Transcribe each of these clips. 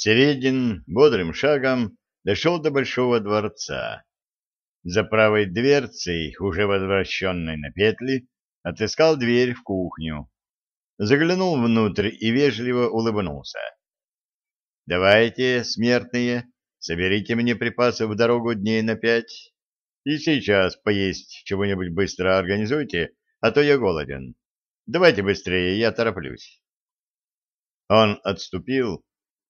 Середин бодрым шагом дошел до большого дворца. За правой дверцей, уже возвращенной на петли, отыскал дверь в кухню. Заглянул внутрь и вежливо улыбнулся. «Давайте, смертные, соберите мне припасы в дорогу дней на пять. И сейчас поесть чего-нибудь быстро организуйте, а то я голоден. Давайте быстрее, я тороплюсь». Он отступил,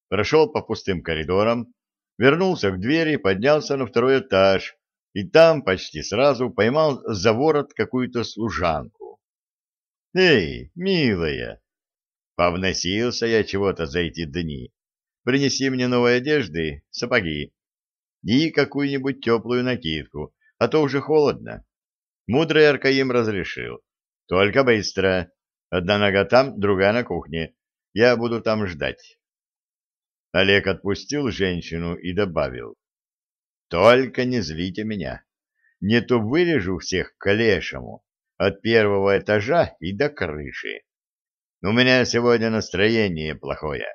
прошел по пустым коридорам, вернулся к двери, поднялся на второй этаж и там почти сразу поймал за ворот какую-то служанку. «Эй, милая, повносился я чего-то за эти дни. Принеси мне новые одежды, сапоги и какую-нибудь теплую накидку, а то уже холодно. Мудрый Аркаим разрешил. Только быстро. Одна нога там, другая на кухне. Я буду там ждать. Олег отпустил женщину и добавил. Только не злите меня. Не то вырежу всех к лешему от первого этажа и до крыши. У меня сегодня настроение плохое.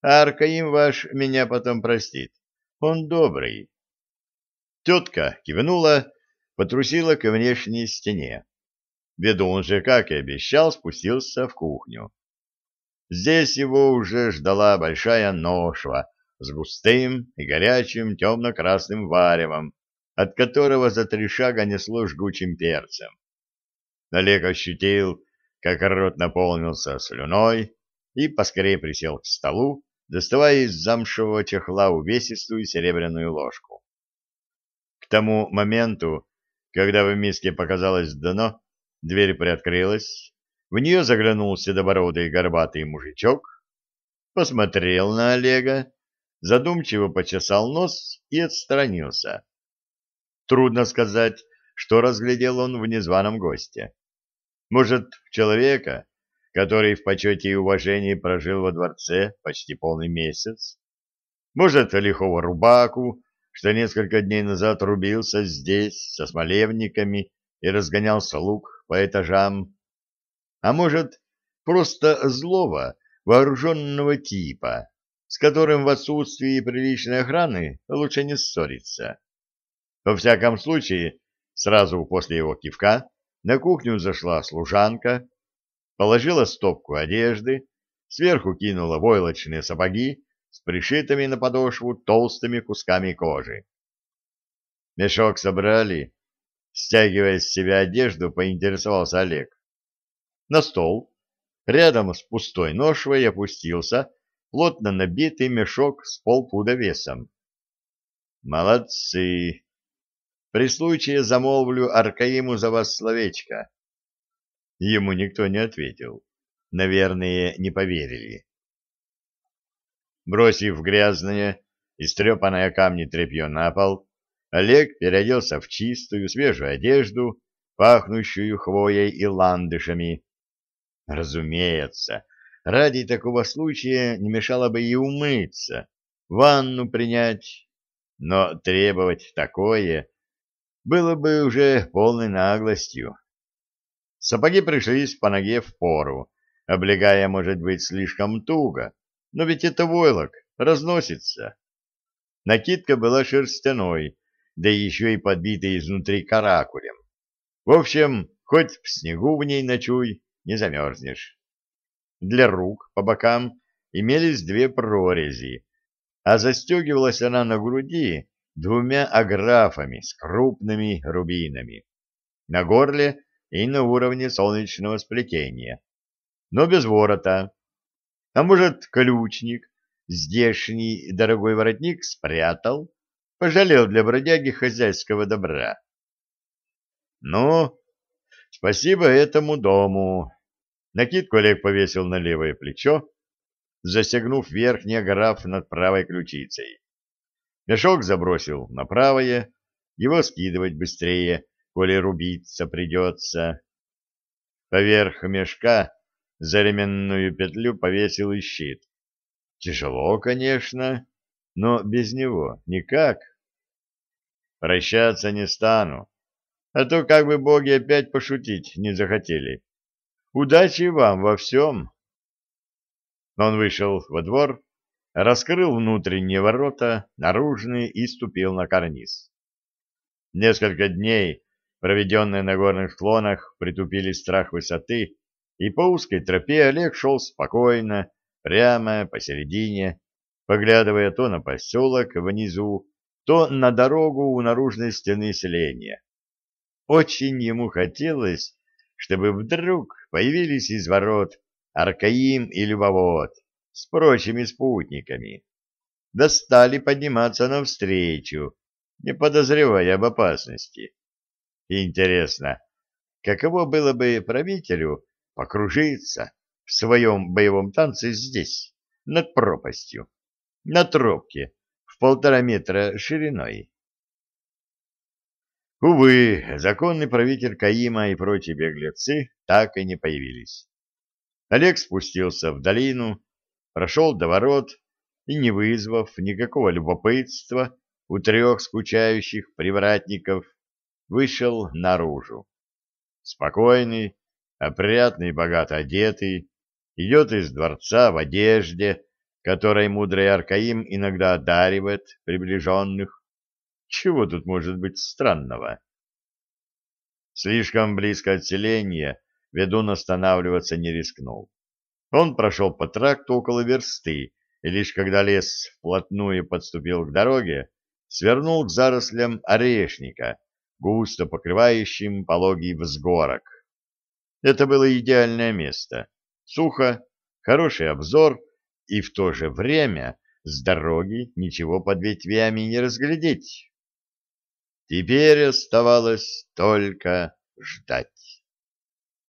Аркаим ваш меня потом простит. Он добрый. Тетка кивнула, потрусила к внешней стене. Ведун же, как и обещал, спустился в кухню. Здесь его уже ждала большая ношва с густым и горячим темно-красным варевом, от которого за три шага несло жгучим перцем. Олег ощутил, как рот наполнился слюной, и поскорее присел к столу, доставая из замшевого чехла увесистую серебряную ложку. К тому моменту, когда в миске показалось дно, дверь приоткрылась, в нее заглянул седобородый горбатый мужичок, посмотрел на Олега, задумчиво почесал нос и отстранился. Трудно сказать, что разглядел он в незваном госте. Может, человека, который в почете и уважении прожил во дворце почти полный месяц? Может, лихого рубаку, что несколько дней назад рубился здесь со смолевниками и разгонял слуг по этажам? А может, просто злого, вооруженного типа, с которым в отсутствии приличной охраны лучше не ссориться. Во всяком случае, сразу после его кивка на кухню зашла служанка, положила стопку одежды, сверху кинула войлочные сапоги с пришитыми на подошву толстыми кусками кожи. Мешок собрали, стягивая с себя одежду, поинтересовался Олег. На стол, рядом с пустой ношвой, опустился плотно набитый мешок с полпуда весом. Молодцы! При случае замолвлю Аркаиму за вас словечко. Ему никто не ответил. Наверное, не поверили. Бросив грязное, истрепанное камни тряпье на пол, Олег переоделся в чистую, свежую одежду, пахнущую хвоей и ландышами, Разумеется, ради такого случая не мешало бы и умыться, ванну принять, но требовать такое было бы уже полной наглостью. Сапоги пришлись по ноге в пору, облегая, может быть, слишком туго, но ведь это войлок, разносится. Накидка была шерстяной, да еще и подбитой изнутри каракулем. В общем, хоть в снегу в ней ночуй, не замерзнешь. Для рук по бокам имелись две прорези, а застегивалась она на груди двумя аграфами с крупными рубинами, на горле и на уровне солнечного сплетения, но без ворота. А может, ключник, здешний дорогой воротник спрятал, пожалел для бродяги хозяйского добра. Ну, Спасибо этому дому. Накидку Олег повесил на левое плечо, застегнув верхний граф над правой ключицей. Мешок забросил на правое, его скидывать быстрее, коли рубиться придется. Поверх мешка за ременную петлю повесил и щит. Тяжело, конечно, но без него никак. Прощаться не стану а то как бы боги опять пошутить не захотели. Удачи вам во всем. Он вышел во двор, раскрыл внутренние ворота, наружные и ступил на карниз. Несколько дней, проведенные на горных склонах, притупили страх высоты, и по узкой тропе Олег шел спокойно, прямо посередине, поглядывая то на поселок внизу, то на дорогу у наружной стены селения. Очень ему хотелось, чтобы вдруг появились из ворот Аркаим и Любовод с прочими спутниками. Достали подниматься навстречу, не подозревая об опасности. Интересно, каково было бы правителю покружиться в своем боевом танце здесь, над пропастью, на тропке в полтора метра шириной? Увы, законный правитель Каима и прочие беглецы так и не появились. Олег спустился в долину, прошел до ворот и, не вызвав никакого любопытства у трех скучающих привратников, вышел наружу. Спокойный, опрятный богато одетый, идет из дворца в одежде, которой мудрый Аркаим иногда одаривает приближенных, чего тут может быть странного? Слишком близко от селения ведун останавливаться не рискнул. Он прошел по тракту около версты, и лишь когда лес вплотную подступил к дороге, свернул к зарослям орешника, густо покрывающим пологий взгорок. Это было идеальное место. Сухо, хороший обзор, и в то же время с дороги ничего под ветвями не разглядеть. Теперь оставалось только ждать.